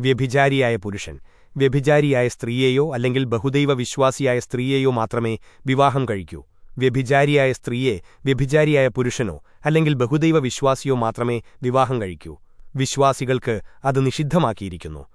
വ്യഭിചാരിയായ പുരുഷൻ വ്യഭിചാരിയായ സ്ത്രീയെയോ അല്ലെങ്കിൽ ബഹുദൈവ വിശ്വാസിയായ സ്ത്രീയെയോ മാത്രമേ വിവാഹം കഴിക്കൂ. വ്യഭിചാരിയായ സ്ത്രീയെ വ്യഭിചാരിയായ പുരുഷനോ അല്ലെങ്കിൽ ബഹുദൈവ വിശ്വാസിയോ മാത്രമേ വിവാഹം കഴിക്കൂ. വിശ്വാസികൾക്ക് അത് നിഷിദ്ധമാക്കിയിരിക്കുന്നു.